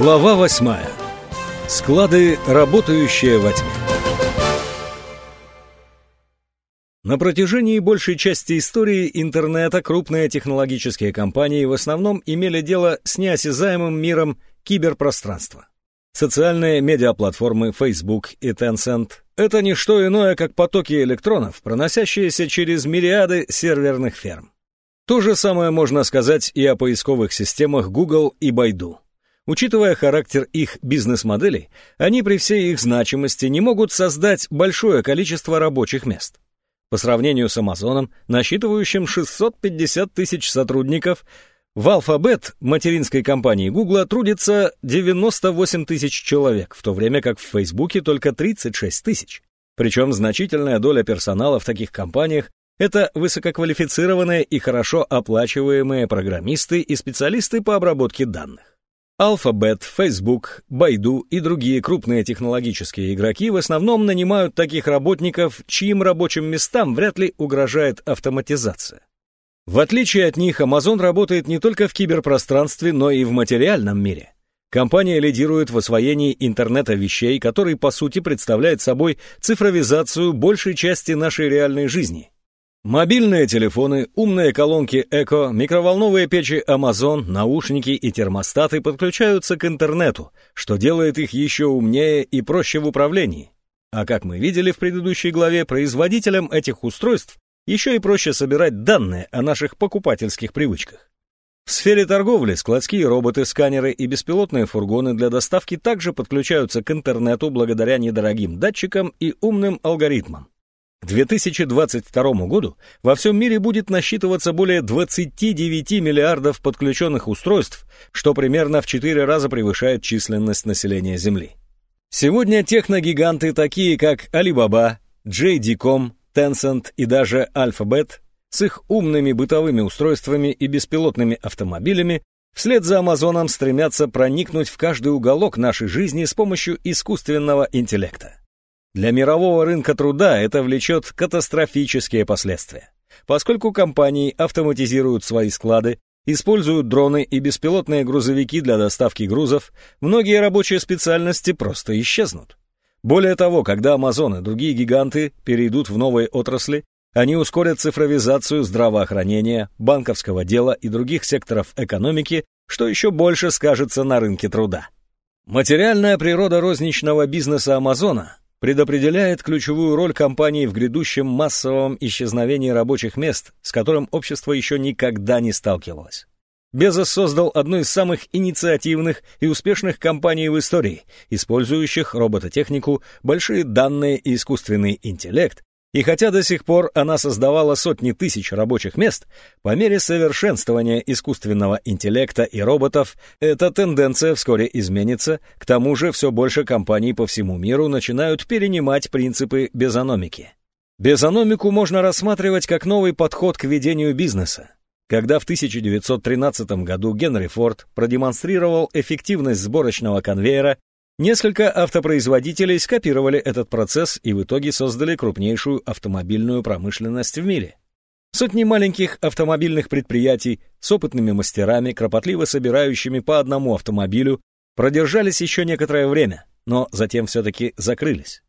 Глава восьмая. Склады, работающие во тьме. На протяжении большей части истории интернета крупные технологические компании в основном имели дело с неосязаемым миром киберпространства. Социальные медиаплатформы Facebook и Tencent — это не что иное, как потоки электронов, проносящиеся через мириады серверных ферм. То же самое можно сказать и о поисковых системах Google и Baidu. Учитывая характер их бизнес-моделей, они при всей их значимости не могут создать большое количество рабочих мест. По сравнению с Амазоном, насчитывающим 650 тысяч сотрудников, в Alphabet, материнской компании Google, трудится 98 тысяч человек, в то время как в Фейсбуке только 36 тысяч. Причем значительная доля персонала в таких компаниях – это высококвалифицированные и хорошо оплачиваемые программисты и специалисты по обработке данных. Alphabet, Facebook, Baidu и другие крупные технологические игроки в основном нанимают таких работников, чьим рабочим местам вряд ли угрожает автоматизация. В отличие от них, Amazon работает не только в киберпространстве, но и в материальном мире. Компания лидирует в освоении интернета вещей, который по сути представляет собой цифровизацию большей части нашей реальной жизни. Мобильные телефоны, умные колонки Echo, микроволновые печи Amazon, наушники и термостаты подключаются к интернету, что делает их еще умнее и проще в управлении. А как мы видели в предыдущей главе, производителям этих устройств еще и проще собирать данные о наших покупательских привычках. В сфере торговли складские роботы, сканеры и беспилотные фургоны для доставки также подключаются к интернету благодаря недорогим датчикам и умным алгоритмам. К 2022 году во всем мире будет насчитываться более 29 миллиардов подключенных устройств, что примерно в 4 раза превышает численность населения Земли. Сегодня техногиганты, такие как Alibaba, JD.com, Tencent и даже Alphabet, с их умными бытовыми устройствами и беспилотными автомобилями, вслед за Амазоном стремятся проникнуть в каждый уголок нашей жизни с помощью искусственного интеллекта. Для мирового рынка труда это влечет катастрофические последствия. Поскольку компании автоматизируют свои склады, используют дроны и беспилотные грузовики для доставки грузов, многие рабочие специальности просто исчезнут. Более того, когда Amazon и другие гиганты перейдут в новые отрасли, они ускорят цифровизацию здравоохранения, банковского дела и других секторов экономики, что еще больше скажется на рынке труда. Материальная природа розничного бизнеса Амазона предопределяет ключевую роль компании в грядущем массовом исчезновении рабочих мест, с которым общество еще никогда не сталкивалось. Безос создал одну из самых инициативных и успешных компаний в истории, использующих робототехнику, большие данные и искусственный интеллект, и хотя до сих пор она создавала сотни тысяч рабочих мест, по мере совершенствования искусственного интеллекта и роботов, эта тенденция вскоре изменится, к тому же все больше компаний по всему миру начинают перенимать принципы безономики. Безономику можно рассматривать как новый подход к ведению бизнеса. Когда в 1913 году Генри Форд продемонстрировал эффективность сборочного конвейера, Несколько автопроизводителей скопировали этот процесс и в итоге создали крупнейшую автомобильную промышленность в мире. Сотни маленьких автомобильных предприятий с опытными мастерами, кропотливо собирающими по одному автомобилю, продержались еще некоторое время, но затем все-таки закрылись.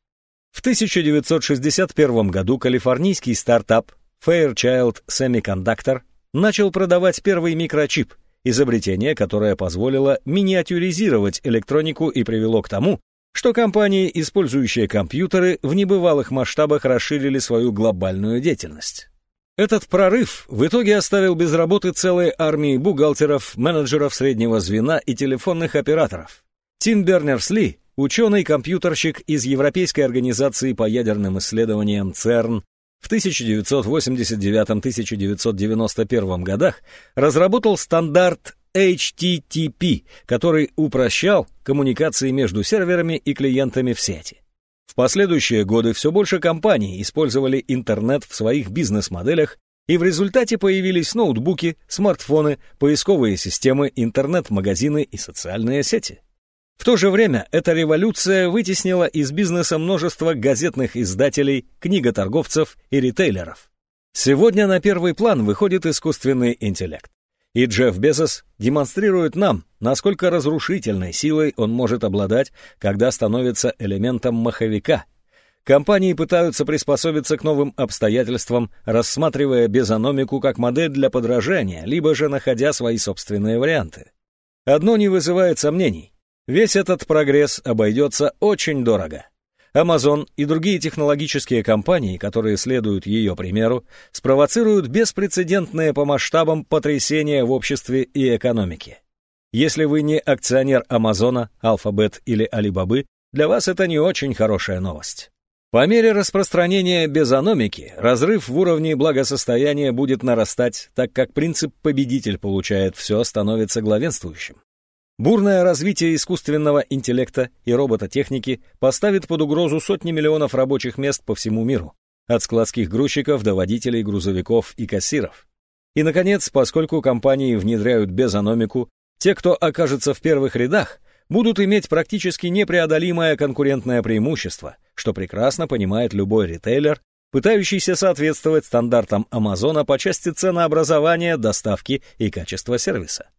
В 1961 году калифорнийский стартап Fairchild Semiconductor начал продавать первый микрочип, изобретение, которое позволило миниатюризировать электронику и привело к тому, что компании, использующие компьютеры, в небывалых масштабах расширили свою глобальную деятельность. Этот прорыв в итоге оставил без работы целые армии бухгалтеров, менеджеров среднего звена и телефонных операторов. Тим Бернерс-Ли, ученый-компьютерщик из Европейской организации по ядерным исследованиям ЦЕРН, в 1989-1991 годах разработал стандарт HTTP, который упрощал коммуникации между серверами и клиентами в сети. В последующие годы все больше компаний использовали интернет в своих бизнес-моделях, и в результате появились ноутбуки, смартфоны, поисковые системы, интернет-магазины и социальные сети. В то же время эта революция вытеснила из бизнеса множество газетных издателей, книготорговцев и ритейлеров. Сегодня на первый план выходит искусственный интеллект. И Джефф Безос демонстрирует нам, насколько разрушительной силой он может обладать, когда становится элементом маховика. Компании пытаются приспособиться к новым обстоятельствам, рассматривая безономику как модель для подражания, либо же находя свои собственные варианты. Одно не вызывает сомнений. Весь этот прогресс обойдется очень дорого. Amazon и другие технологические компании, которые следуют ее примеру, спровоцируют беспрецедентные по масштабам потрясения в обществе и экономике. Если вы не акционер Амазона, Alphabet или Alibaba, для вас это не очень хорошая новость. По мере распространения безономики, разрыв в уровне благосостояния будет нарастать, так как принцип «победитель получает все» становится главенствующим. Бурное развитие искусственного интеллекта и робототехники поставит под угрозу сотни миллионов рабочих мест по всему миру, от складских грузчиков до водителей грузовиков и кассиров. И, наконец, поскольку компании внедряют безономику, те, кто окажется в первых рядах, будут иметь практически непреодолимое конкурентное преимущество, что прекрасно понимает любой ритейлер, пытающийся соответствовать стандартам Амазона по части ценообразования, доставки и качества сервиса.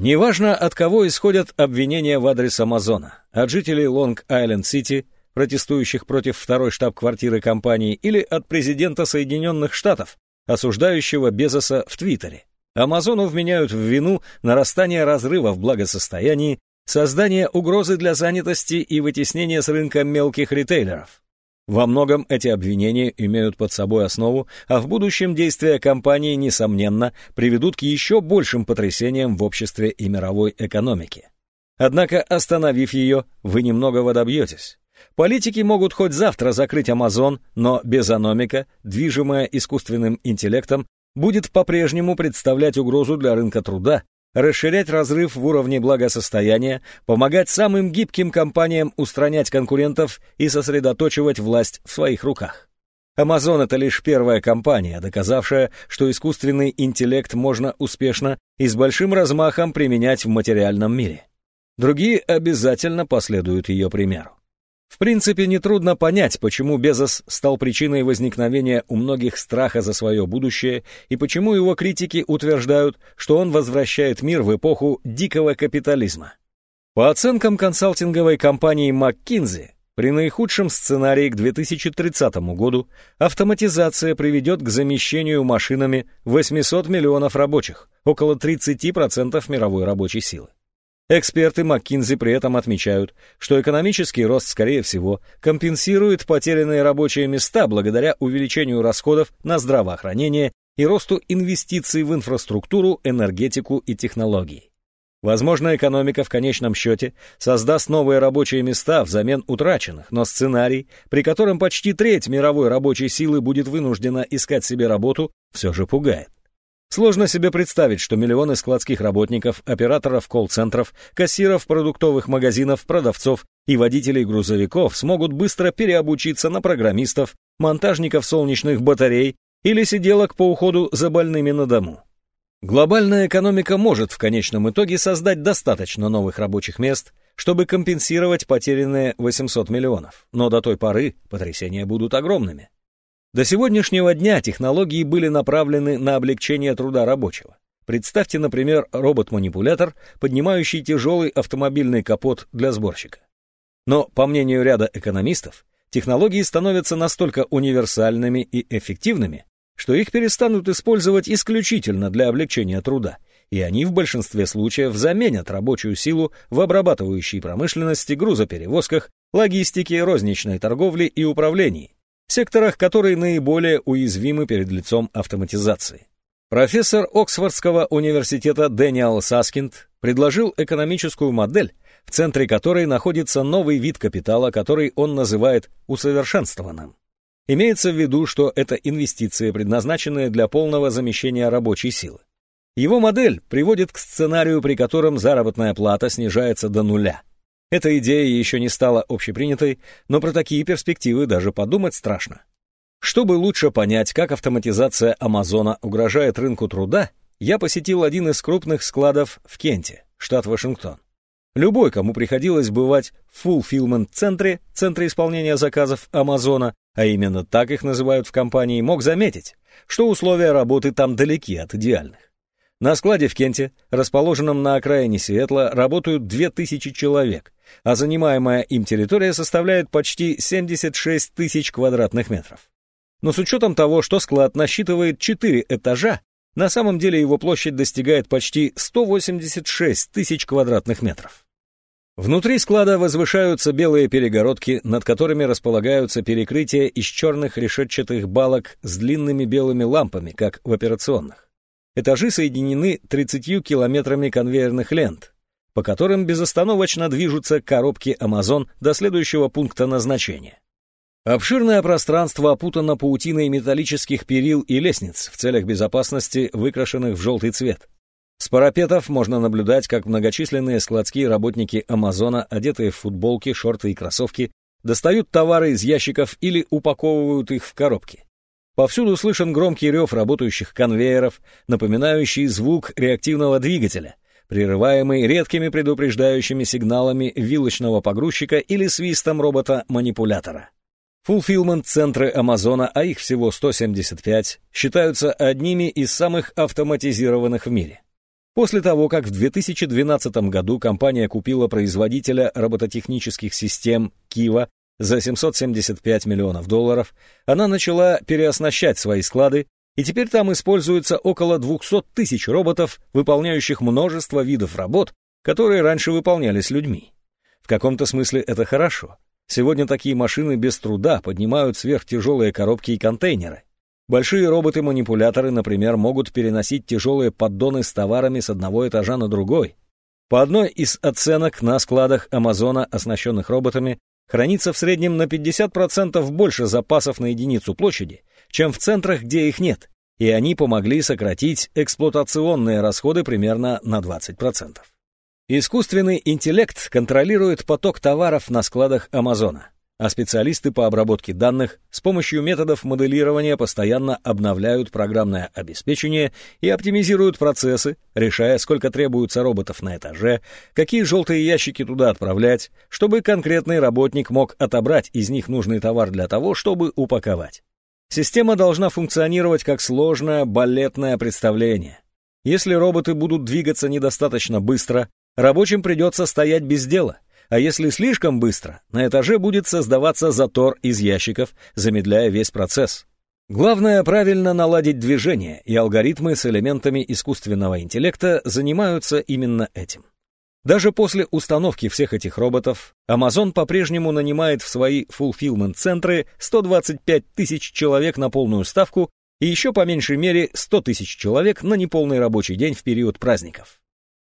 Неважно, от кого исходят обвинения в адрес Амазона, от жителей Лонг-Айленд-Сити, протестующих против второй штаб-квартиры компании, или от президента Соединенных Штатов, осуждающего Безоса в Твиттере. Амазону вменяют в вину нарастание разрыва в благосостоянии, создание угрозы для занятости и вытеснение с рынка мелких ритейлеров. Во многом эти обвинения имеют под собой основу, а в будущем действия компании, несомненно, приведут к еще большим потрясениям в обществе и мировой экономике. Однако, остановив ее, вы немного добьетесь. Политики могут хоть завтра закрыть Амазон, но безономика, движимая искусственным интеллектом, будет по-прежнему представлять угрозу для рынка труда расширять разрыв в уровне благосостояния, помогать самым гибким компаниям устранять конкурентов и сосредоточивать власть в своих руках. Amazon — это лишь первая компания, доказавшая, что искусственный интеллект можно успешно и с большим размахом применять в материальном мире. Другие обязательно последуют ее примеру. В принципе, нетрудно понять, почему Безос стал причиной возникновения у многих страха за свое будущее и почему его критики утверждают, что он возвращает мир в эпоху дикого капитализма. По оценкам консалтинговой компании McKinsey, при наихудшем сценарии к 2030 году автоматизация приведет к замещению машинами 800 миллионов рабочих, около 30% мировой рабочей силы. Эксперты МcKinsey при этом отмечают, что экономический рост, скорее всего, компенсирует потерянные рабочие места благодаря увеличению расходов на здравоохранение и росту инвестиций в инфраструктуру, энергетику и технологии. Возможно, экономика в конечном счете создаст новые рабочие места взамен утраченных, но сценарий, при котором почти треть мировой рабочей силы будет вынуждена искать себе работу, все же пугает. Сложно себе представить, что миллионы складских работников, операторов колл-центров, кассиров продуктовых магазинов, продавцов и водителей грузовиков смогут быстро переобучиться на программистов, монтажников солнечных батарей или сиделок по уходу за больными на дому. Глобальная экономика может в конечном итоге создать достаточно новых рабочих мест, чтобы компенсировать потерянные 800 миллионов, но до той поры потрясения будут огромными. До сегодняшнего дня технологии были направлены на облегчение труда рабочего. Представьте, например, робот-манипулятор, поднимающий тяжелый автомобильный капот для сборщика. Но, по мнению ряда экономистов, технологии становятся настолько универсальными и эффективными, что их перестанут использовать исключительно для облегчения труда, и они в большинстве случаев заменят рабочую силу в обрабатывающей промышленности, грузоперевозках, логистике, розничной торговле и управлении, секторах, которые наиболее уязвимы перед лицом автоматизации. Профессор Оксфордского университета Дэниел Саскинд предложил экономическую модель, в центре которой находится новый вид капитала, который он называет усовершенствованным. Имеется в виду, что это инвестиции, предназначенные для полного замещения рабочей силы. Его модель приводит к сценарию, при котором заработная плата снижается до нуля – эта идея еще не стала общепринятой, но про такие перспективы даже подумать страшно. Чтобы лучше понять, как автоматизация Амазона угрожает рынку труда, я посетил один из крупных складов в Кенте, штат Вашингтон. Любой, кому приходилось бывать в Fulfillment-центре, центре исполнения заказов Амазона, а именно так их называют в компании, мог заметить, что условия работы там далеки от идеальных. На складе в Кенте, расположенном на окраине Сиэтла, работают 2000 человек, а занимаемая им территория составляет почти 76 тысяч квадратных метров. Но с учетом того, что склад насчитывает 4 этажа, на самом деле его площадь достигает почти 186 тысяч квадратных метров. Внутри склада возвышаются белые перегородки, над которыми располагаются перекрытия из черных решетчатых балок с длинными белыми лампами, как в операционных. Этажи соединены 30 километрами конвейерных лент, по которым безостановочно движутся коробки Amazon до следующего пункта назначения. Обширное пространство опутано паутиной металлических перил и лестниц в целях безопасности, выкрашенных в желтый цвет. С парапетов можно наблюдать, как многочисленные складские работники Амазона, одетые в футболки, шорты и кроссовки, достают товары из ящиков или упаковывают их в коробки. Повсюду слышен громкий рев работающих конвейеров, напоминающий звук реактивного двигателя, прерываемый редкими предупреждающими сигналами вилочного погрузчика или свистом робота-манипулятора. Фулфилмент-центры Амазона, а их всего 175, считаются одними из самых автоматизированных в мире. После того, как в 2012 году компания купила производителя робототехнических систем Кива за 775 миллионов долларов, она начала переоснащать свои склады, и теперь там используется около 200 тысяч роботов, выполняющих множество видов работ, которые раньше выполнялись людьми. В каком-то смысле это хорошо. Сегодня такие машины без труда поднимают сверхтяжелые коробки и контейнеры. Большие роботы-манипуляторы, например, могут переносить тяжелые поддоны с товарами с одного этажа на другой. По одной из оценок на складах Амазона, оснащенных роботами, хранится в среднем на 50% больше запасов на единицу площади, чем в центрах, где их нет, и они помогли сократить эксплуатационные расходы примерно на 20%. Искусственный интеллект контролирует поток товаров на складах Амазона а специалисты по обработке данных с помощью методов моделирования постоянно обновляют программное обеспечение и оптимизируют процессы, решая, сколько требуется роботов на этаже, какие желтые ящики туда отправлять, чтобы конкретный работник мог отобрать из них нужный товар для того, чтобы упаковать. Система должна функционировать как сложное балетное представление. Если роботы будут двигаться недостаточно быстро, рабочим придется стоять без дела – а если слишком быстро, на этаже будет создаваться затор из ящиков, замедляя весь процесс. Главное правильно наладить движение, и алгоритмы с элементами искусственного интеллекта занимаются именно этим. Даже после установки всех этих роботов, Amazon по-прежнему нанимает в свои fulfillment-центры 125 тысяч человек на полную ставку и еще по меньшей мере 100 тысяч человек на неполный рабочий день в период праздников.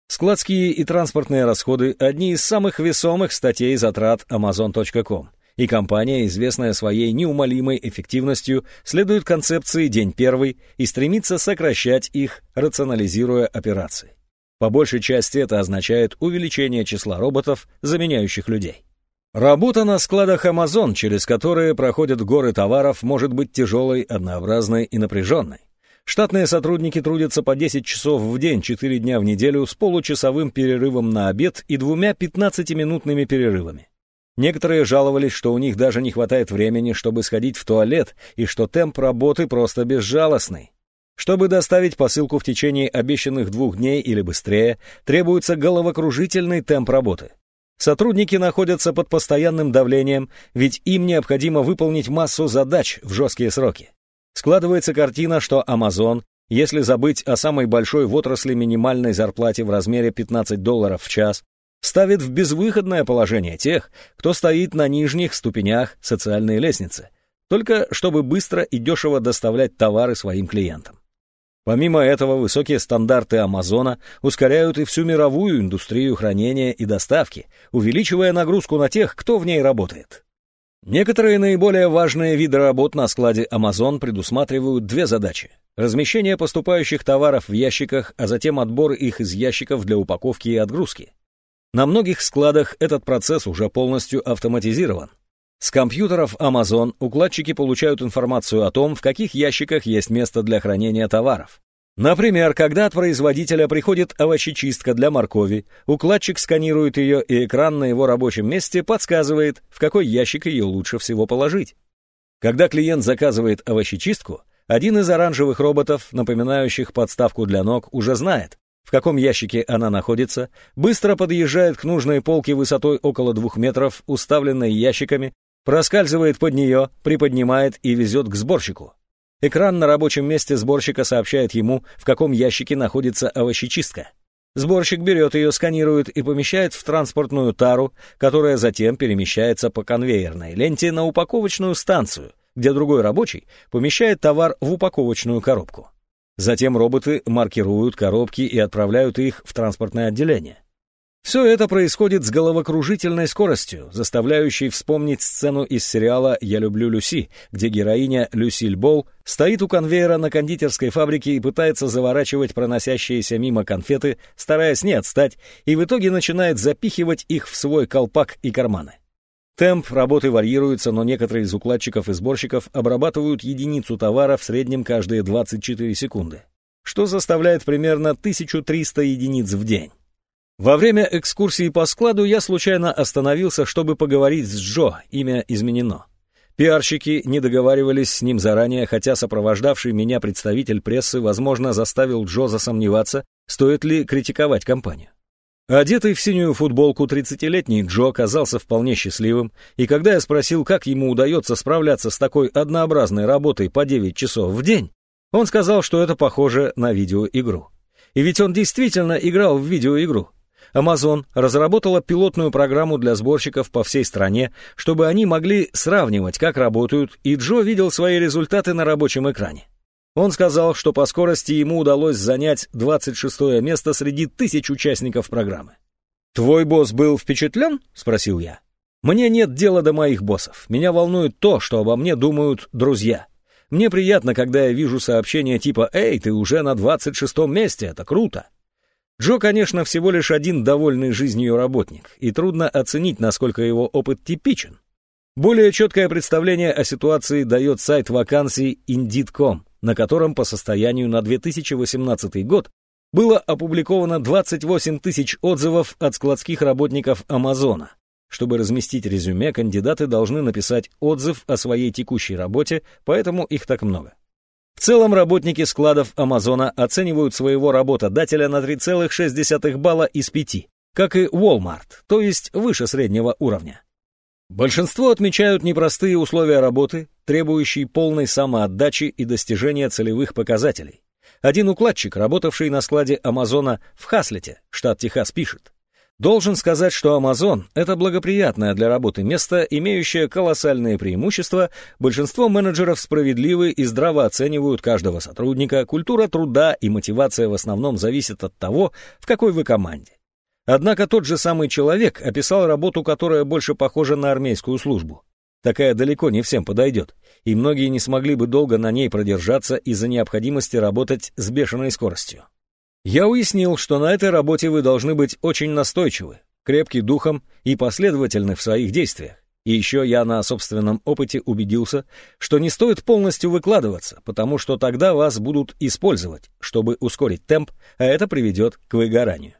Складские и транспортные расходы – одни из самых весомых статей затрат Amazon.com. И компания, известная своей неумолимой эффективностью, следует концепции «День первый» и стремится сокращать их, рационализируя операции. По большей части это означает увеличение числа роботов, заменяющих людей. Работа на складах Amazon, через которые проходят горы товаров, может быть тяжелой, однообразной и напряженной. Штатные сотрудники трудятся по 10 часов в день, 4 дня в неделю, с получасовым перерывом на обед и двумя 15-минутными перерывами. Некоторые жаловались, что у них даже не хватает времени, чтобы сходить в туалет, и что темп работы просто безжалостный. Чтобы доставить посылку в течение обещанных двух дней или быстрее, требуется головокружительный темп работы. Сотрудники находятся под постоянным давлением, ведь им необходимо выполнить массу задач в жесткие сроки. Складывается картина, что Amazon, если забыть о самой большой в отрасли минимальной зарплате в размере 15 долларов в час, ставит в безвыходное положение тех, кто стоит на нижних ступенях социальной лестницы, только чтобы быстро и дешево доставлять товары своим клиентам. Помимо этого, высокие стандарты Амазона ускоряют и всю мировую индустрию хранения и доставки, увеличивая нагрузку на тех, кто в ней работает. Некоторые наиболее важные виды работ на складе Amazon предусматривают две задачи. Размещение поступающих товаров в ящиках, а затем отбор их из ящиков для упаковки и отгрузки. На многих складах этот процесс уже полностью автоматизирован. С компьютеров Amazon укладчики получают информацию о том, в каких ящиках есть место для хранения товаров. Например, когда от производителя приходит овощечистка для моркови, укладчик сканирует ее, и экран на его рабочем месте подсказывает, в какой ящик ее лучше всего положить. Когда клиент заказывает овощечистку, Один из оранжевых роботов, напоминающих подставку для ног, уже знает, в каком ящике она находится, быстро подъезжает к нужной полке высотой около двух метров, уставленной ящиками, проскальзывает под нее, приподнимает и везет к сборщику. Экран на рабочем месте сборщика сообщает ему, в каком ящике находится овощечистка. Сборщик берет ее, сканирует и помещает в транспортную тару, которая затем перемещается по конвейерной ленте на упаковочную станцию, где другой рабочий помещает товар в упаковочную коробку. Затем роботы маркируют коробки и отправляют их в транспортное отделение. Все это происходит с головокружительной скоростью, заставляющей вспомнить сцену из сериала «Я люблю Люси», где героиня Люсиль Болл стоит у конвейера на кондитерской фабрике и пытается заворачивать проносящиеся мимо конфеты, стараясь не отстать, и в итоге начинает запихивать их в свой колпак и карманы. Темп работы варьируется, но некоторые из укладчиков и сборщиков обрабатывают единицу товара в среднем каждые 24 секунды, что заставляет примерно 1300 единиц в день. Во время экскурсии по складу я случайно остановился, чтобы поговорить с Джо, имя изменено. Пиарщики не договаривались с ним заранее, хотя сопровождавший меня представитель прессы, возможно, заставил Джо засомневаться, стоит ли критиковать компанию. Одетый в синюю футболку 30-летний Джо оказался вполне счастливым, и когда я спросил, как ему удается справляться с такой однообразной работой по 9 часов в день, он сказал, что это похоже на видеоигру. И ведь он действительно играл в видеоигру. Amazon разработала пилотную программу для сборщиков по всей стране, чтобы они могли сравнивать, как работают, и Джо видел свои результаты на рабочем экране. Он сказал, что по скорости ему удалось занять 26 место среди тысяч участников программы. «Твой босс был впечатлен?» — спросил я. «Мне нет дела до моих боссов. Меня волнует то, что обо мне думают друзья. Мне приятно, когда я вижу сообщения типа «Эй, ты уже на 26 месте, это круто!» Джо, конечно, всего лишь один довольный жизнью работник, и трудно оценить, насколько его опыт типичен. Более четкое представление о ситуации дает сайт вакансий Indeed.com, на котором по состоянию на 2018 год было опубликовано 28 тысяч отзывов от складских работников Амазона. Чтобы разместить резюме, кандидаты должны написать отзыв о своей текущей работе, поэтому их так много. В целом работники складов Амазона оценивают своего работодателя на 3,6 балла из 5, как и Walmart, то есть выше среднего уровня. Большинство отмечают непростые условия работы, требующие полной самоотдачи и достижения целевых показателей. Один укладчик, работавший на складе Амазона в Хаслете, штат Техас, пишет. Должен сказать, что Amazon — это благоприятное для работы место, имеющее колоссальные преимущества, большинство менеджеров справедливы и здраво оценивают каждого сотрудника, культура труда и мотивация в основном зависят от того, в какой вы команде. Однако тот же самый человек описал работу, которая больше похожа на армейскую службу. Такая далеко не всем подойдет, и многие не смогли бы долго на ней продержаться из-за необходимости работать с бешеной скоростью. Я уяснил, что на этой работе вы должны быть очень настойчивы, крепки духом и последовательны в своих действиях. И еще я на собственном опыте убедился, что не стоит полностью выкладываться, потому что тогда вас будут использовать, чтобы ускорить темп, а это приведет к выгоранию.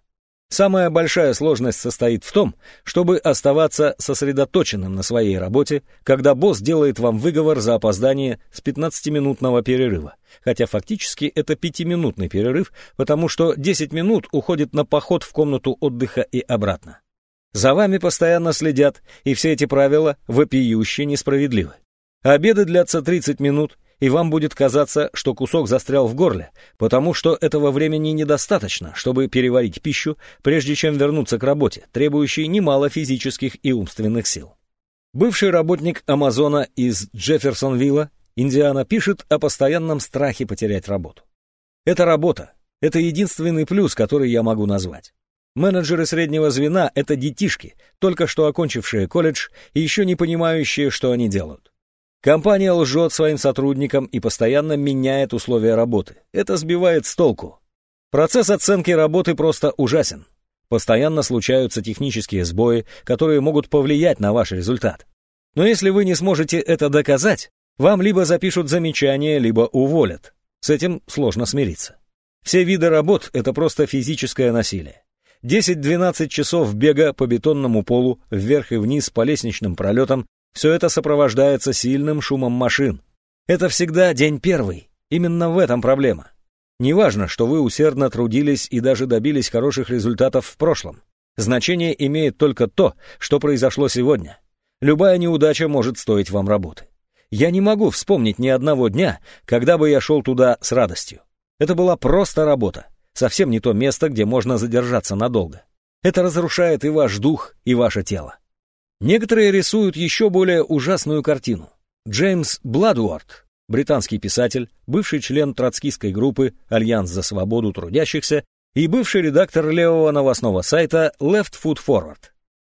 Самая большая сложность состоит в том, чтобы оставаться сосредоточенным на своей работе, когда босс делает вам выговор за опоздание с 15-минутного перерыва, хотя фактически это 5-минутный перерыв, потому что 10 минут уходит на поход в комнату отдыха и обратно. За вами постоянно следят, и все эти правила вопиюще несправедливы. Обеды длятся 30 минут, и вам будет казаться, что кусок застрял в горле, потому что этого времени недостаточно, чтобы переварить пищу, прежде чем вернуться к работе, требующей немало физических и умственных сил. Бывший работник Амазона из Джефферсонвилла, Индиана, пишет о постоянном страхе потерять работу. Это работа. Это единственный плюс, который я могу назвать. Менеджеры среднего звена — это детишки, только что окончившие колледж и еще не понимающие, что они делают. Компания лжет своим сотрудникам и постоянно меняет условия работы. Это сбивает с толку. Процесс оценки работы просто ужасен. Постоянно случаются технические сбои, которые могут повлиять на ваш результат. Но если вы не сможете это доказать, вам либо запишут замечание, либо уволят. С этим сложно смириться. Все виды работ — это просто физическое насилие. 10-12 часов бега по бетонному полу вверх и вниз по лестничным пролетам все это сопровождается сильным шумом машин. Это всегда день первый, Именно в этом проблема. Неважно, что вы усердно трудились и даже добились хороших результатов в прошлом. Значение имеет только то, что произошло сегодня. Любая неудача может стоить вам работы. Я не могу вспомнить ни одного дня, когда бы я шел туда с радостью. Это была просто работа, совсем не то место, где можно задержаться надолго. Это разрушает и ваш дух, и ваше тело. Некоторые рисуют еще более ужасную картину. Джеймс Бладворт, британский писатель, бывший член троцкистской группы «Альянс за свободу трудящихся» и бывший редактор левого новостного сайта Left Foot Forward.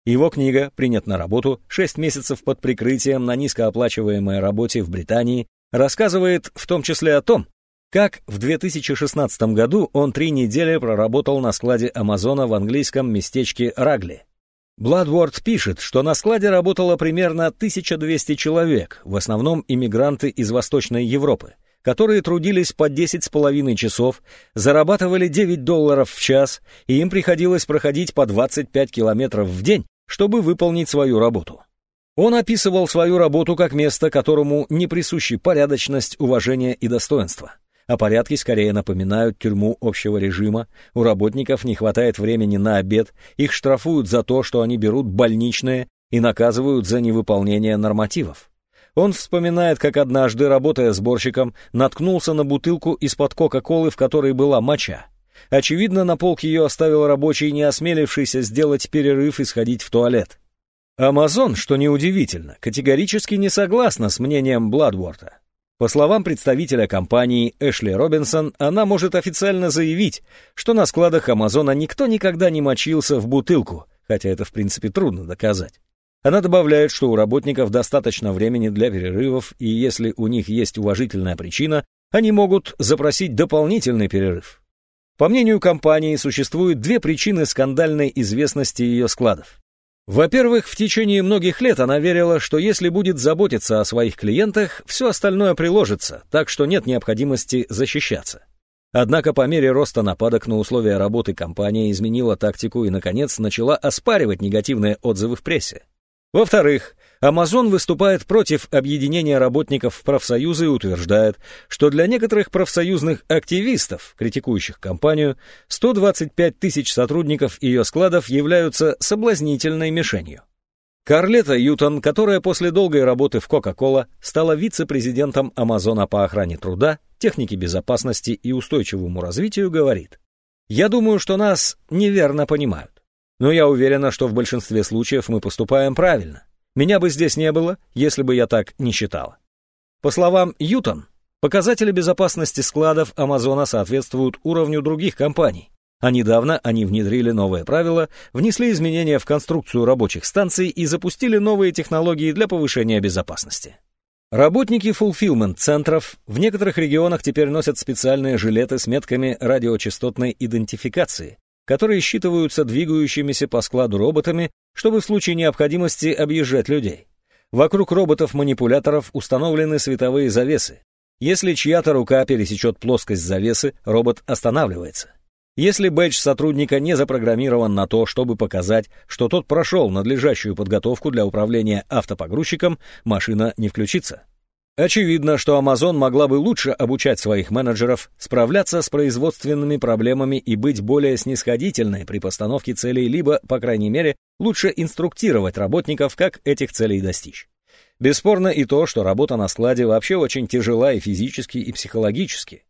Его книга «Принят на работу. Шесть месяцев под прикрытием на низкооплачиваемой работе в Британии» рассказывает в том числе о том, как в 2016 году он три недели проработал на складе Амазона в английском местечке Рагли. Бладворд пишет, что на складе работало примерно 1200 человек, в основном иммигранты из Восточной Европы, которые трудились по 10,5 часов, зарабатывали 9 долларов в час, и им приходилось проходить по 25 километров в день, чтобы выполнить свою работу. Он описывал свою работу как место, которому не присущи порядочность, уважение и достоинство а порядки скорее напоминают тюрьму общего режима, у работников не хватает времени на обед, их штрафуют за то, что они берут больничные и наказывают за невыполнение нормативов. Он вспоминает, как однажды, работая сборщиком, наткнулся на бутылку из-под Кока-Колы, в которой была моча. Очевидно, на полке ее оставил рабочий, не осмелившийся сделать перерыв и сходить в туалет. Амазон, что неудивительно, категорически не согласна с мнением Бладворта. По словам представителя компании Эшли Робинсон, она может официально заявить, что на складах Амазона никто никогда не мочился в бутылку, хотя это в принципе трудно доказать. Она добавляет, что у работников достаточно времени для перерывов, и если у них есть уважительная причина, они могут запросить дополнительный перерыв. По мнению компании, существует две причины скандальной известности ее складов. Во-первых, в течение многих лет она верила, что если будет заботиться о своих клиентах, все остальное приложится, так что нет необходимости защищаться. Однако по мере роста нападок на условия работы компания изменила тактику и, наконец, начала оспаривать негативные отзывы в прессе. Во-вторых, Amazon выступает против объединения работников в профсоюзы и утверждает, что для некоторых профсоюзных активистов, критикующих компанию, 125 тысяч сотрудников ее складов являются соблазнительной мишенью. Карлета Ютон, которая после долгой работы в Coca-Cola стала вице-президентом Амазона по охране труда, технике безопасности и устойчивому развитию, говорит, «Я думаю, что нас неверно понимают. Но я уверена, что в большинстве случаев мы поступаем правильно. Меня бы здесь не было, если бы я так не считала. По словам Ютон, показатели безопасности складов Амазона соответствуют уровню других компаний, а недавно они внедрили новые правила, внесли изменения в конструкцию рабочих станций и запустили новые технологии для повышения безопасности. Работники фулфилмент-центров в некоторых регионах теперь носят специальные жилеты с метками радиочастотной идентификации, которые считываются двигающимися по складу роботами, чтобы в случае необходимости объезжать людей. Вокруг роботов-манипуляторов установлены световые завесы. Если чья-то рука пересечет плоскость завесы, робот останавливается. Если бэдж сотрудника не запрограммирован на то, чтобы показать, что тот прошел надлежащую подготовку для управления автопогрузчиком, машина не включится. Очевидно, что Amazon могла бы лучше обучать своих менеджеров справляться с производственными проблемами и быть более снисходительной при постановке целей, либо, по крайней мере, лучше инструктировать работников, как этих целей достичь. Бесспорно и то, что работа на складе вообще очень тяжела и физически, и психологически.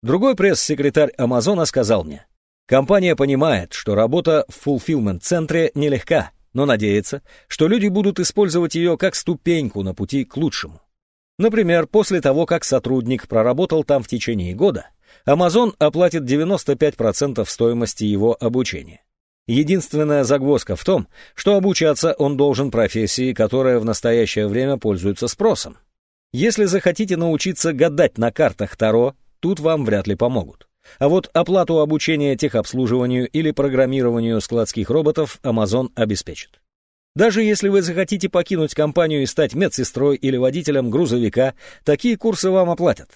Другой пресс-секретарь Амазона сказал мне, «Компания понимает, что работа в фулфилмент-центре нелегка, но надеется, что люди будут использовать ее как ступеньку на пути к лучшему. Например, после того, как сотрудник проработал там в течение года, Amazon оплатит 95% стоимости его обучения. Единственная загвоздка в том, что обучаться он должен профессии, которая в настоящее время пользуется спросом. Если захотите научиться гадать на картах Таро, тут вам вряд ли помогут. А вот оплату обучения техобслуживанию или программированию складских роботов Amazon обеспечит. Даже если вы захотите покинуть компанию и стать медсестрой или водителем грузовика, такие курсы вам оплатят.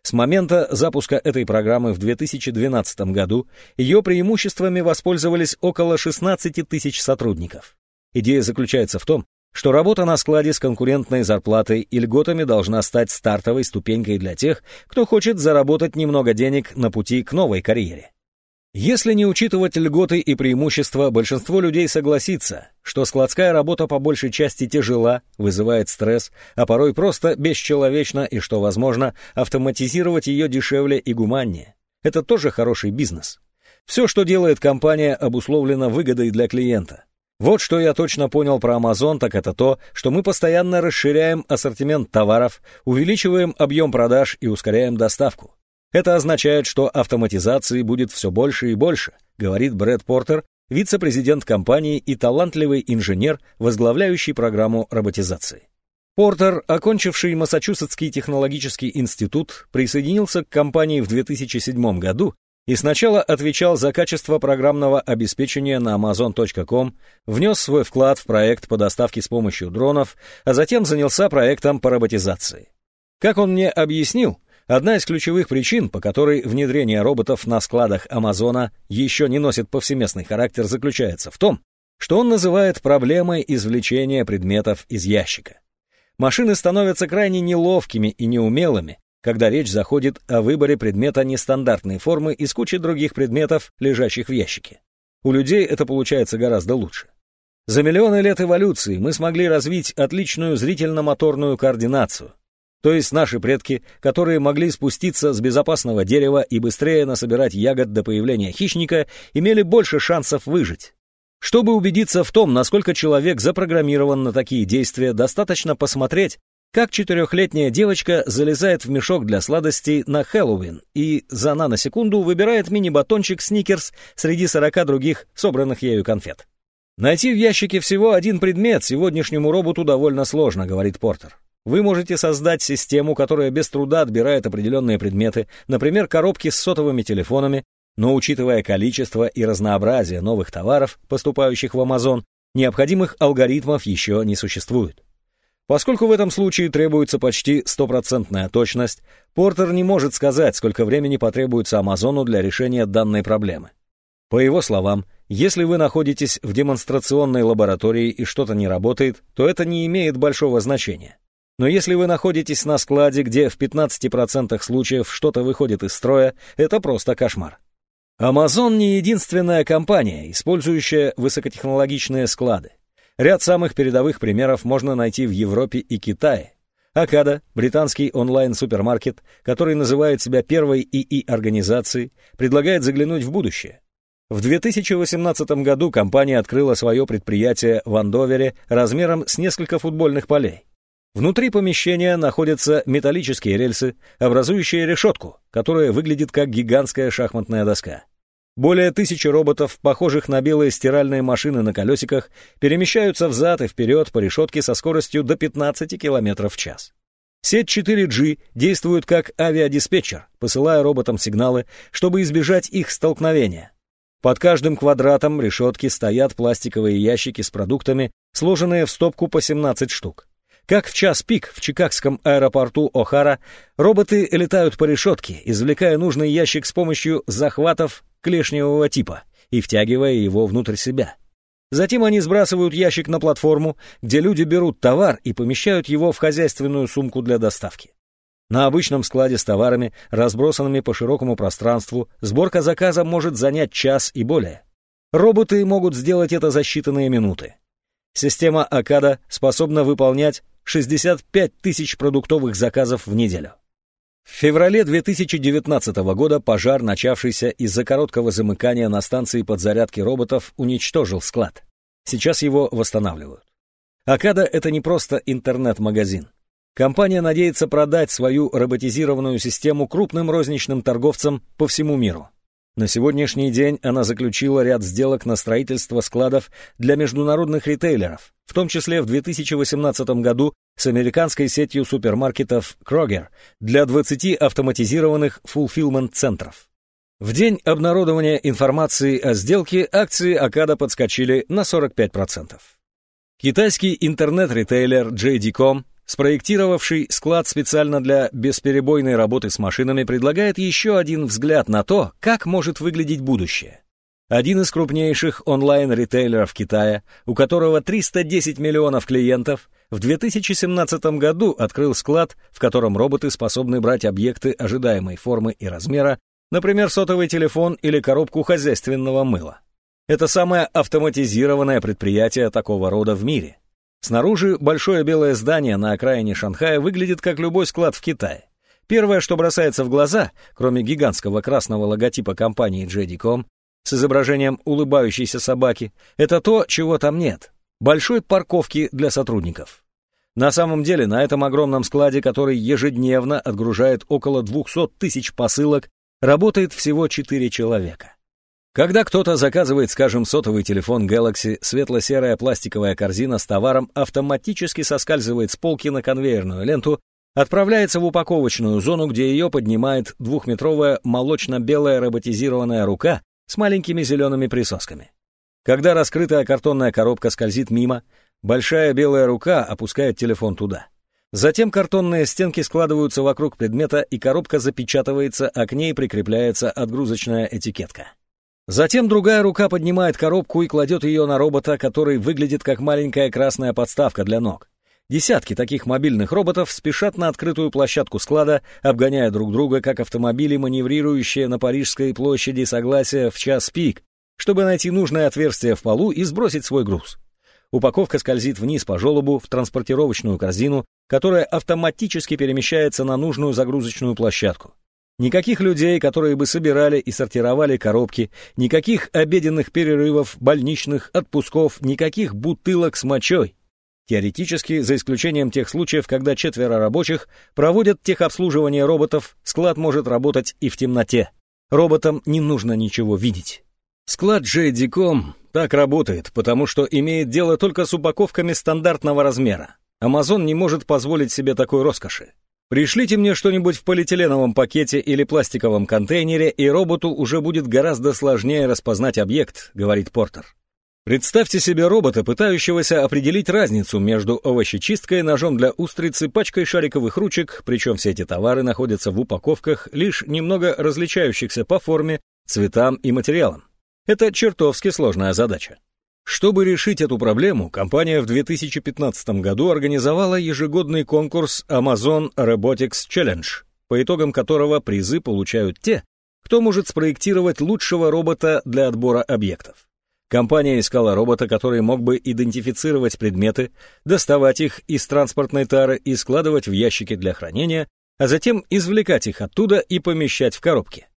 С момента запуска этой программы в 2012 году ее преимуществами воспользовались около 16 тысяч сотрудников. Идея заключается в том, что работа на складе с конкурентной зарплатой и льготами должна стать стартовой ступенькой для тех, кто хочет заработать немного денег на пути к новой карьере. Если не учитывать льготы и преимущества, большинство людей согласится, что складская работа по большей части тяжела, вызывает стресс, а порой просто бесчеловечна и, что возможно, автоматизировать ее дешевле и гуманнее. Это тоже хороший бизнес. Все, что делает компания, обусловлено выгодой для клиента. Вот что я точно понял про Amazon, так это то, что мы постоянно расширяем ассортимент товаров, увеличиваем объем продаж и ускоряем доставку. Это означает, что автоматизации будет все больше и больше, говорит Брэд Портер, вице-президент компании и талантливый инженер, возглавляющий программу роботизации. Портер, окончивший Массачусетский технологический институт, присоединился к компании в 2007 году и сначала отвечал за качество программного обеспечения на Amazon.com, внес свой вклад в проект по доставке с помощью дронов, а затем занялся проектом по роботизации. Как он мне объяснил, Одна из ключевых причин, по которой внедрение роботов на складах Амазона еще не носит повсеместный характер, заключается в том, что он называет проблемой извлечения предметов из ящика. Машины становятся крайне неловкими и неумелыми, когда речь заходит о выборе предмета нестандартной формы из кучи других предметов, лежащих в ящике. У людей это получается гораздо лучше. За миллионы лет эволюции мы смогли развить отличную зрительно-моторную координацию, то есть наши предки, которые могли спуститься с безопасного дерева и быстрее насобирать ягод до появления хищника, имели больше шансов выжить. Чтобы убедиться в том, насколько человек запрограммирован на такие действия, достаточно посмотреть, как четырехлетняя девочка залезает в мешок для сладостей на Хэллоуин и за наносекунду выбирает мини-батончик Сникерс среди сорока других собранных ею конфет. Найти в ящике всего один предмет сегодняшнему роботу довольно сложно, говорит Портер. Вы можете создать систему, которая без труда отбирает определенные предметы, например, коробки с сотовыми телефонами, но учитывая количество и разнообразие новых товаров, поступающих в Amazon, необходимых алгоритмов еще не существует. Поскольку в этом случае требуется почти стопроцентная точность, Портер не может сказать, сколько времени потребуется Амазону для решения данной проблемы. По его словам, если вы находитесь в демонстрационной лаборатории и что-то не работает, то это не имеет большого значения. Но если вы находитесь на складе, где в 15% случаев что-то выходит из строя, это просто кошмар. Amazon не единственная компания, использующая высокотехнологичные склады. Ряд самых передовых примеров можно найти в Европе и Китае. Акада, британский онлайн-супермаркет, который называет себя первой ИИ-организацией, предлагает заглянуть в будущее. В 2018 году компания открыла свое предприятие в Андовере размером с несколько футбольных полей. Внутри помещения находятся металлические рельсы, образующие решетку, которая выглядит как гигантская шахматная доска. Более тысячи роботов, похожих на белые стиральные машины на колесиках, перемещаются взад и вперед по решетке со скоростью до 15 км в час. Сеть 4G действует как авиадиспетчер, посылая роботам сигналы, чтобы избежать их столкновения. Под каждым квадратом решетки стоят пластиковые ящики с продуктами, сложенные в стопку по 17 штук. Как в час пик в чикагском аэропорту О'Хара, роботы летают по решетке, извлекая нужный ящик с помощью захватов клешневого типа и втягивая его внутрь себя. Затем они сбрасывают ящик на платформу, где люди берут товар и помещают его в хозяйственную сумку для доставки. На обычном складе с товарами, разбросанными по широкому пространству, сборка заказа может занять час и более. Роботы могут сделать это за считанные минуты. Система Акада способна выполнять 65 тысяч продуктовых заказов в неделю. В феврале 2019 года пожар, начавшийся из-за короткого замыкания на станции подзарядки роботов, уничтожил склад. Сейчас его восстанавливают. Акада — это не просто интернет-магазин. Компания надеется продать свою роботизированную систему крупным розничным торговцам по всему миру. На сегодняшний день она заключила ряд сделок на строительство складов для международных ритейлеров, в том числе в 2018 году с американской сетью супермаркетов Kroger для 20 автоматизированных fulfillment-центров. В день обнародования информации о сделке акции Акада подскочили на 45%. Китайский интернет-ритейлер JD.com спроектировавший склад специально для бесперебойной работы с машинами, предлагает еще один взгляд на то, как может выглядеть будущее. Один из крупнейших онлайн-ритейлеров Китая, у которого 310 миллионов клиентов, в 2017 году открыл склад, в котором роботы способны брать объекты ожидаемой формы и размера, например, сотовый телефон или коробку хозяйственного мыла. Это самое автоматизированное предприятие такого рода в мире. Снаружи большое белое здание на окраине Шанхая выглядит как любой склад в Китае. Первое, что бросается в глаза, кроме гигантского красного логотипа компании JD.com, с изображением улыбающейся собаки, это то, чего там нет. Большой парковки для сотрудников. На самом деле, на этом огромном складе, который ежедневно отгружает около 200 тысяч посылок, работает всего 4 человека. Когда кто-то заказывает, скажем, сотовый телефон Galaxy, светло-серая пластиковая корзина с товаром автоматически соскальзывает с полки на конвейерную ленту, отправляется в упаковочную зону, где ее поднимает двухметровая молочно-белая роботизированная рука с маленькими зелеными присосками. Когда раскрытая картонная коробка скользит мимо, большая белая рука опускает телефон туда. Затем картонные стенки складываются вокруг предмета, и коробка запечатывается, а к ней прикрепляется отгрузочная этикетка. Затем другая рука поднимает коробку и кладет ее на робота, который выглядит как маленькая красная подставка для ног. Десятки таких мобильных роботов спешат на открытую площадку склада, обгоняя друг друга, как автомобили, маневрирующие на Парижской площади Согласия в час пик, чтобы найти нужное отверстие в полу и сбросить свой груз. Упаковка скользит вниз по желобу в транспортировочную корзину, которая автоматически перемещается на нужную загрузочную площадку. Никаких людей, которые бы собирали и сортировали коробки, никаких обеденных перерывов, больничных, отпусков, никаких бутылок с мочой. Теоретически, за исключением тех случаев, когда четверо рабочих проводят техобслуживание роботов, склад может работать и в темноте. Роботам не нужно ничего видеть. Склад JD.com так работает, потому что имеет дело только с упаковками стандартного размера. Amazon не может позволить себе такой роскоши. Пришлите мне что-нибудь в полиэтиленовом пакете или пластиковом контейнере, и роботу уже будет гораздо сложнее распознать объект, говорит Портер. Представьте себе робота, пытающегося определить разницу между овощечисткой, ножом для устрицы, пачкой шариковых ручек, причем все эти товары находятся в упаковках, лишь немного различающихся по форме, цветам и материалам. Это чертовски сложная задача. Чтобы решить эту проблему, компания в 2015 году организовала ежегодный конкурс Amazon Robotics Challenge, по итогам которого призы получают те, кто может спроектировать лучшего робота для отбора объектов. Компания искала робота, который мог бы идентифицировать предметы, доставать их из транспортной тары и складывать в ящики для хранения, а затем извлекать их оттуда и помещать в коробки.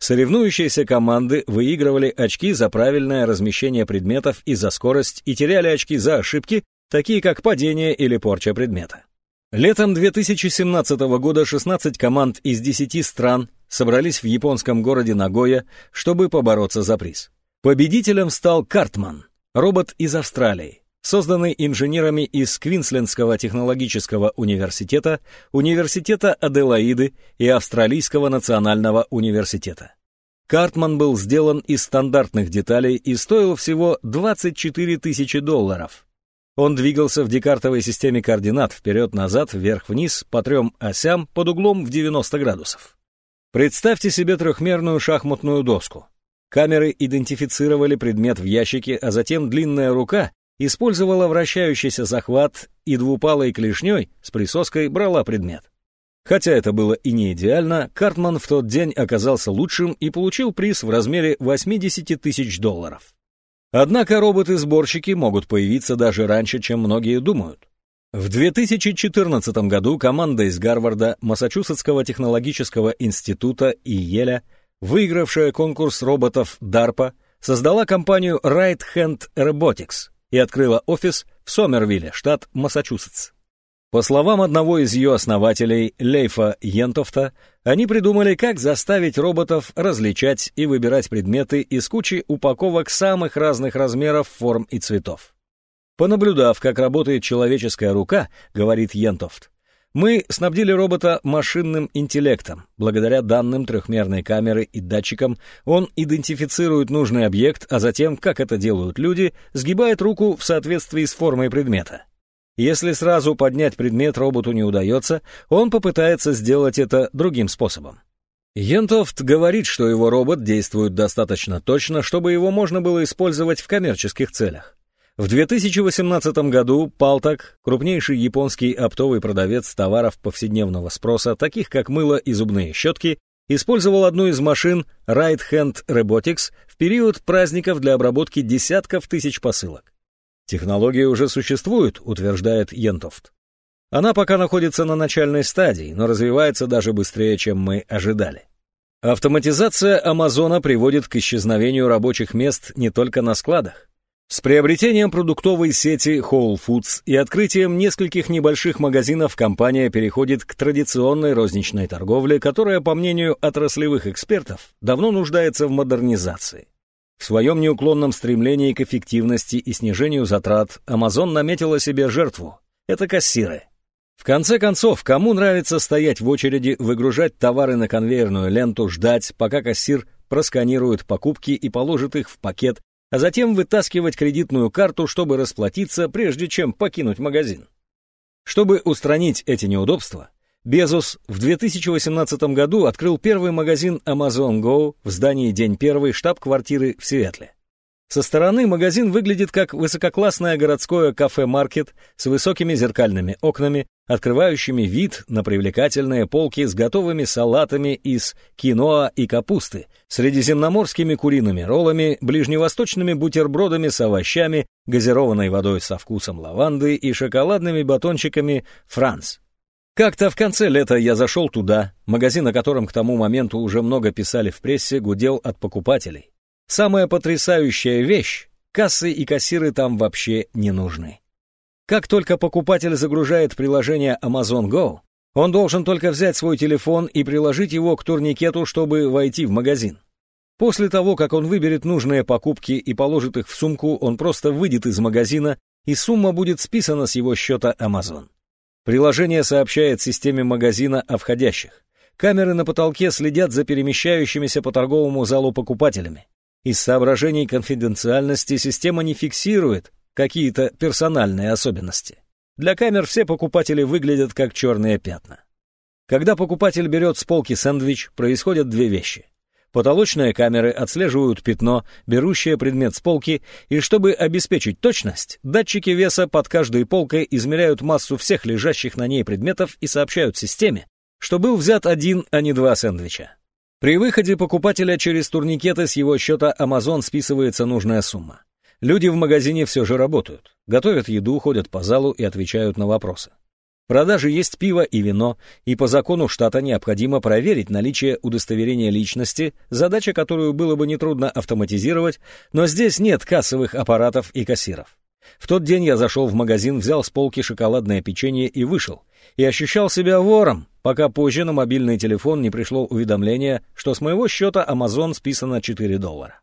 Соревнующиеся команды выигрывали очки за правильное размещение предметов и за скорость и теряли очки за ошибки, такие как падение или порча предмета. Летом 2017 года 16 команд из 10 стран собрались в японском городе Нагоя, чтобы побороться за приз. Победителем стал Картман, робот из Австралии, созданный инженерами из Квинслендского технологического университета, Университета Аделаиды и Австралийского национального университета. Картман был сделан из стандартных деталей и стоил всего 24 тысячи долларов. Он двигался в декартовой системе координат вперед-назад, вверх-вниз, по трем осям под углом в 90 градусов. Представьте себе трехмерную шахматную доску. Камеры идентифицировали предмет в ящике, а затем длинная рука использовала вращающийся захват и двупалой клешней с присоской брала предмет. Хотя это было и не идеально, Картман в тот день оказался лучшим и получил приз в размере 80 тысяч долларов. Однако роботы-сборщики могут появиться даже раньше, чем многие думают. В 2014 году команда из Гарварда, Массачусетского технологического института и Еля – выигравшая конкурс роботов DARPA, создала компанию Right Hand Robotics и открыла офис в Сомервилле, штат Массачусетс. По словам одного из ее основателей, Лейфа Йентофта, они придумали, как заставить роботов различать и выбирать предметы из кучи упаковок самых разных размеров, форм и цветов. Понаблюдав, как работает человеческая рука, говорит Йентофт, мы снабдили робота машинным интеллектом. Благодаря данным трехмерной камеры и датчикам он идентифицирует нужный объект, а затем, как это делают люди, сгибает руку в соответствии с формой предмета. Если сразу поднять предмет роботу не удается, он попытается сделать это другим способом. Йентофт говорит, что его робот действует достаточно точно, чтобы его можно было использовать в коммерческих целях. В 2018 году Палтак, крупнейший японский оптовый продавец товаров повседневного спроса, таких как мыло и зубные щетки, использовал одну из машин Right Hand Robotics в период праздников для обработки десятков тысяч посылок. Технология уже существует, утверждает Йентофт. Она пока находится на начальной стадии, но развивается даже быстрее, чем мы ожидали. Автоматизация Амазона приводит к исчезновению рабочих мест не только на складах. С приобретением продуктовой сети Whole Foods и открытием нескольких небольших магазинов компания переходит к традиционной розничной торговле, которая, по мнению отраслевых экспертов, давно нуждается в модернизации. В своем неуклонном стремлении к эффективности и снижению затрат Amazon наметила себе жертву – это кассиры. В конце концов, кому нравится стоять в очереди, выгружать товары на конвейерную ленту, ждать, пока кассир просканирует покупки и положит их в пакет, а затем вытаскивать кредитную карту, чтобы расплатиться, прежде чем покинуть магазин. Чтобы устранить эти неудобства, Безос в 2018 году открыл первый магазин Amazon Go в здании День первый штаб-квартиры в Сиэтле. Со стороны магазин выглядит как высококлассное городское кафе-маркет с высокими зеркальными окнами, открывающими вид на привлекательные полки с готовыми салатами из киноа и капусты, средиземноморскими куриными роллами, ближневосточными бутербродами с овощами, газированной водой со вкусом лаванды и шоколадными батончиками «Франц». Как-то в конце лета я зашел туда, магазин, о котором к тому моменту уже много писали в прессе, гудел от покупателей. Самая потрясающая вещь — кассы и кассиры там вообще не нужны. Как только покупатель загружает приложение Amazon Go, он должен только взять свой телефон и приложить его к турникету, чтобы войти в магазин. После того, как он выберет нужные покупки и положит их в сумку, он просто выйдет из магазина, и сумма будет списана с его счета Amazon. Приложение сообщает системе магазина о входящих. Камеры на потолке следят за перемещающимися по торговому залу покупателями. Из соображений конфиденциальности система не фиксирует какие-то персональные особенности. Для камер все покупатели выглядят как черные пятна. Когда покупатель берет с полки сэндвич, происходят две вещи. Потолочные камеры отслеживают пятно, берущее предмет с полки, и чтобы обеспечить точность, датчики веса под каждой полкой измеряют массу всех лежащих на ней предметов и сообщают системе, что был взят один, а не два сэндвича. При выходе покупателя через турникеты с его счета Amazon списывается нужная сумма. Люди в магазине все же работают, готовят еду, ходят по залу и отвечают на вопросы. В продаже есть пиво и вино, и по закону штата необходимо проверить наличие удостоверения личности, задача, которую было бы нетрудно автоматизировать, но здесь нет кассовых аппаратов и кассиров. В тот день я зашел в магазин, взял с полки шоколадное печенье и вышел, и ощущал себя вором, пока позже на мобильный телефон не пришло уведомление, что с моего счета Amazon списано 4 доллара.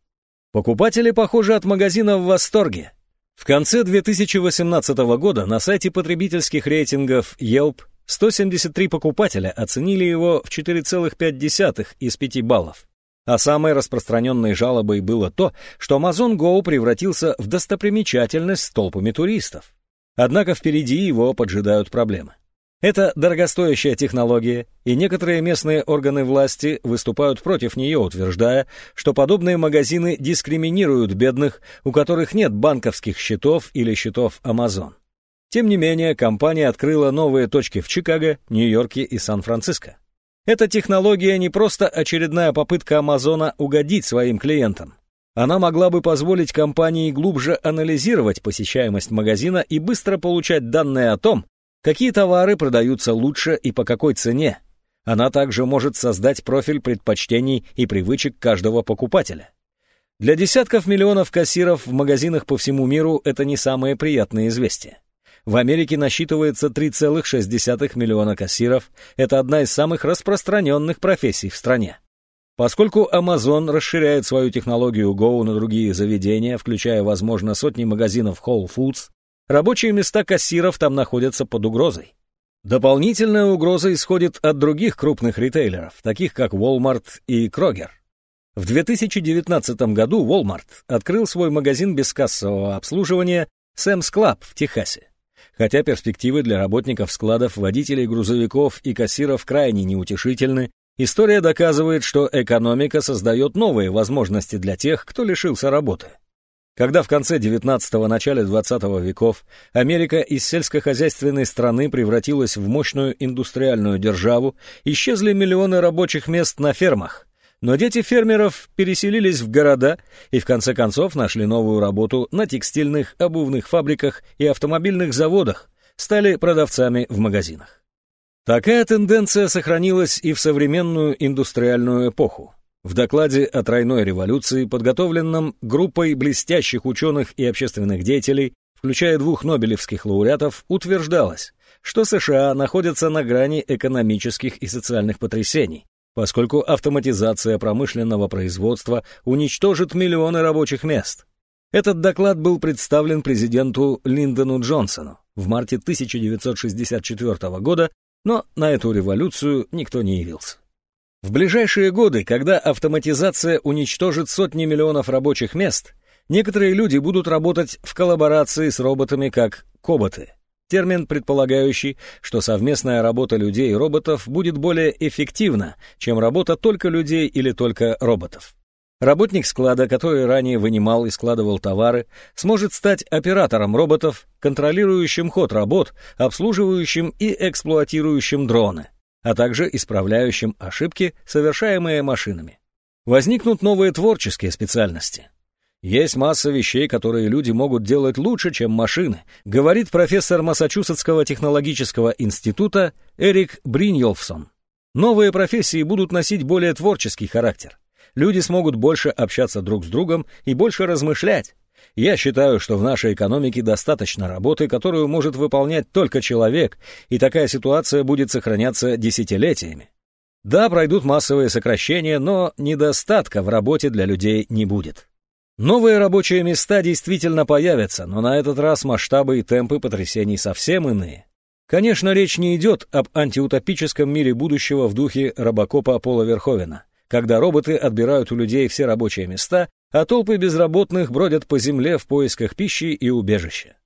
Покупатели, похоже, от магазина в восторге. В конце 2018 года на сайте потребительских рейтингов Yelp 173 покупателя оценили его в 4,5 из 5 баллов. А самой распространенной жалобой было то, что Amazon Go превратился в достопримечательность с толпами туристов. Однако впереди его поджидают проблемы. Это дорогостоящая технология, и некоторые местные органы власти выступают против нее, утверждая, что подобные магазины дискриминируют бедных, у которых нет банковских счетов или счетов Amazon. Тем не менее, компания открыла новые точки в Чикаго, Нью-Йорке и Сан-Франциско. Эта технология не просто очередная попытка Амазона угодить своим клиентам. Она могла бы позволить компании глубже анализировать посещаемость магазина и быстро получать данные о том, какие товары продаются лучше и по какой цене. Она также может создать профиль предпочтений и привычек каждого покупателя. Для десятков миллионов кассиров в магазинах по всему миру это не самое приятное известие. В Америке насчитывается 3,6 миллиона кассиров. Это одна из самых распространенных профессий в стране. Поскольку Amazon расширяет свою технологию Go на другие заведения, включая, возможно, сотни магазинов Whole Foods, Рабочие места кассиров там находятся под угрозой. Дополнительная угроза исходит от других крупных ритейлеров, таких как Walmart и Kroger. В 2019 году Walmart открыл свой магазин бескассового обслуживания Sam's Club в Техасе. Хотя перспективы для работников складов, водителей грузовиков и кассиров крайне неутешительны, История доказывает, что экономика создает новые возможности для тех, кто лишился работы. Когда в конце 19-го, начале 20 веков Америка из сельскохозяйственной страны превратилась в мощную индустриальную державу, исчезли миллионы рабочих мест на фермах. Но дети фермеров переселились в города и в конце концов нашли новую работу на текстильных, обувных фабриках и автомобильных заводах, стали продавцами в магазинах. Такая тенденция сохранилась и в современную индустриальную эпоху. В докладе о тройной революции, подготовленном группой блестящих ученых и общественных деятелей, включая двух нобелевских лауреатов, утверждалось, что США находятся на грани экономических и социальных потрясений, поскольку автоматизация промышленного производства уничтожит миллионы рабочих мест. Этот доклад был представлен президенту Линдону Джонсону в марте 1964 года но на эту революцию никто не явился. В ближайшие годы, когда автоматизация уничтожит сотни миллионов рабочих мест, некоторые люди будут работать в коллаборации с роботами как коботы. Термин, предполагающий, что совместная работа людей и роботов будет более эффективна, чем работа только людей или только роботов. Работник склада, который ранее вынимал и складывал товары, сможет стать оператором роботов, контролирующим ход работ, обслуживающим и эксплуатирующим дроны, а также исправляющим ошибки, совершаемые машинами. Возникнут новые творческие специальности. Есть масса вещей, которые люди могут делать лучше, чем машины, говорит профессор Массачусетского технологического института Эрик Бриньолфсон. Новые профессии будут носить более творческий характер люди смогут больше общаться друг с другом и больше размышлять. Я считаю, что в нашей экономике достаточно работы, которую может выполнять только человек, и такая ситуация будет сохраняться десятилетиями. Да, пройдут массовые сокращения, но недостатка в работе для людей не будет. Новые рабочие места действительно появятся, но на этот раз масштабы и темпы потрясений совсем иные. Конечно, речь не идет об антиутопическом мире будущего в духе робокопа Пола Верховена когда роботы отбирают у людей все рабочие места, а толпы безработных бродят по земле в поисках пищи и убежища.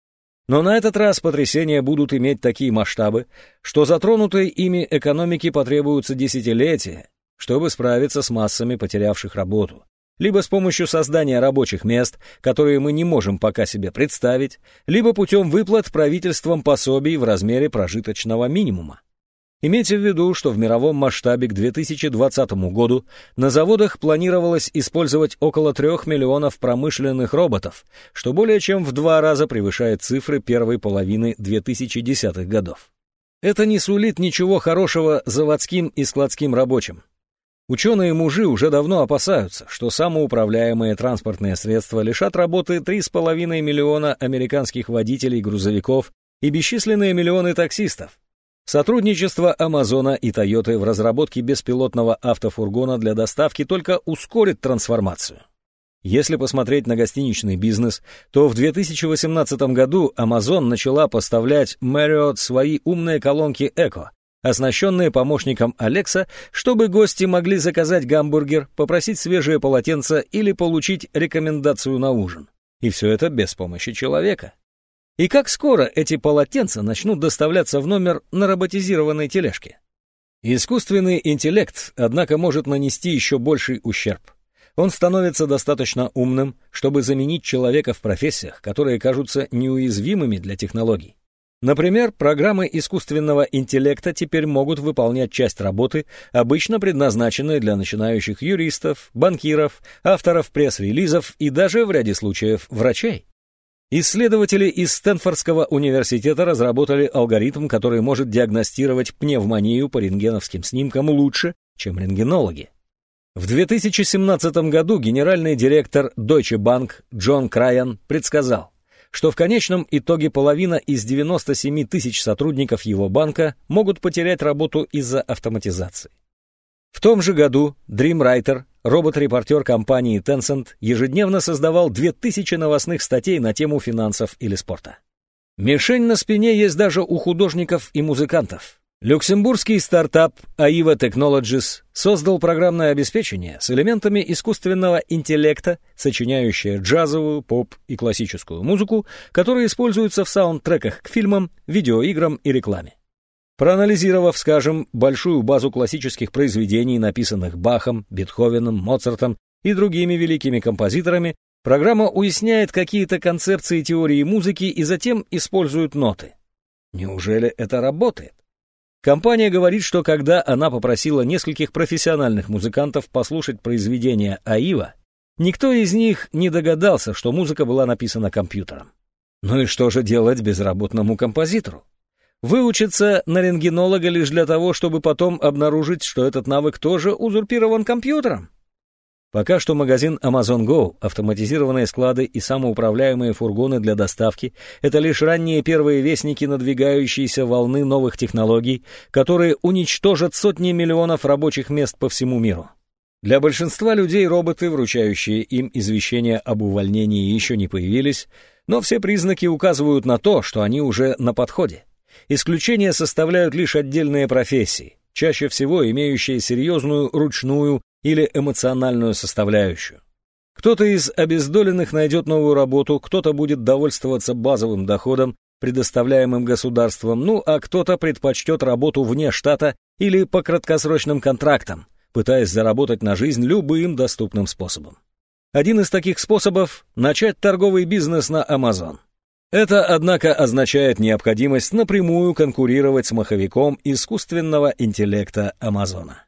Но на этот раз потрясения будут иметь такие масштабы, что затронутой ими экономике потребуются десятилетия, чтобы справиться с массами потерявших работу, либо с помощью создания рабочих мест, которые мы не можем пока себе представить, либо путем выплат правительством пособий в размере прожиточного минимума. Имейте в виду, что в мировом масштабе к 2020 году на заводах планировалось использовать около 3 миллионов промышленных роботов, что более чем в два раза превышает цифры первой половины 2010-х годов. Это не сулит ничего хорошего заводским и складским рабочим. Ученые-мужи уже давно опасаются, что самоуправляемые транспортные средства лишат работы 3,5 миллиона американских водителей грузовиков и бесчисленные миллионы таксистов. Сотрудничество Амазона и Тойоты в разработке беспилотного автофургона для доставки только ускорит трансформацию. Если посмотреть на гостиничный бизнес, то в 2018 году Amazon начала поставлять Marriott свои умные колонки Echo, оснащенные помощником Alexa, чтобы гости могли заказать гамбургер, попросить свежее полотенце или получить рекомендацию на ужин. И все это без помощи человека. И как скоро эти полотенца начнут доставляться в номер на роботизированной тележке? Искусственный интеллект, однако, может нанести еще больший ущерб. Он становится достаточно умным, чтобы заменить человека в профессиях, которые кажутся неуязвимыми для технологий. Например, программы искусственного интеллекта теперь могут выполнять часть работы, обычно предназначенной для начинающих юристов, банкиров, авторов пресс-релизов и даже, в ряде случаев, врачей. Исследователи из Стэнфордского университета разработали алгоритм, который может диагностировать пневмонию по рентгеновским снимкам лучше, чем рентгенологи. В 2017 году генеральный директор Deutsche Bank Джон Крайан предсказал, что в конечном итоге половина из 97 тысяч сотрудников его банка могут потерять работу из-за автоматизации. В том же году DreamWriter робот-репортер компании Tencent ежедневно создавал 2000 новостных статей на тему финансов или спорта. Мишень на спине есть даже у художников и музыкантов. Люксембургский стартап AIVA Technologies создал программное обеспечение с элементами искусственного интеллекта, сочиняющее джазовую, поп и классическую музыку, которые используются в саундтреках к фильмам, видеоиграм и рекламе. Проанализировав, скажем, большую базу классических произведений, написанных Бахом, Бетховеном, Моцартом и другими великими композиторами, программа уясняет какие-то концепции теории музыки и затем использует ноты. Неужели это работает? Компания говорит, что когда она попросила нескольких профессиональных музыкантов послушать произведения Аива, никто из них не догадался, что музыка была написана компьютером. Ну и что же делать безработному композитору? Выучиться на рентгенолога лишь для того, чтобы потом обнаружить, что этот навык тоже узурпирован компьютером? Пока что магазин Amazon Go, автоматизированные склады и самоуправляемые фургоны для доставки — это лишь ранние первые вестники надвигающейся волны новых технологий, которые уничтожат сотни миллионов рабочих мест по всему миру. Для большинства людей роботы, вручающие им извещения об увольнении, еще не появились, но все признаки указывают на то, что они уже на подходе. Исключения составляют лишь отдельные профессии, чаще всего имеющие серьезную ручную или эмоциональную составляющую. Кто-то из обездоленных найдет новую работу, кто-то будет довольствоваться базовым доходом, предоставляемым государством, ну а кто-то предпочтет работу вне штата или по краткосрочным контрактам, пытаясь заработать на жизнь любым доступным способом. Один из таких способов – начать торговый бизнес на Amazon – это, однако, означает необходимость напрямую конкурировать с маховиком искусственного интеллекта Амазона.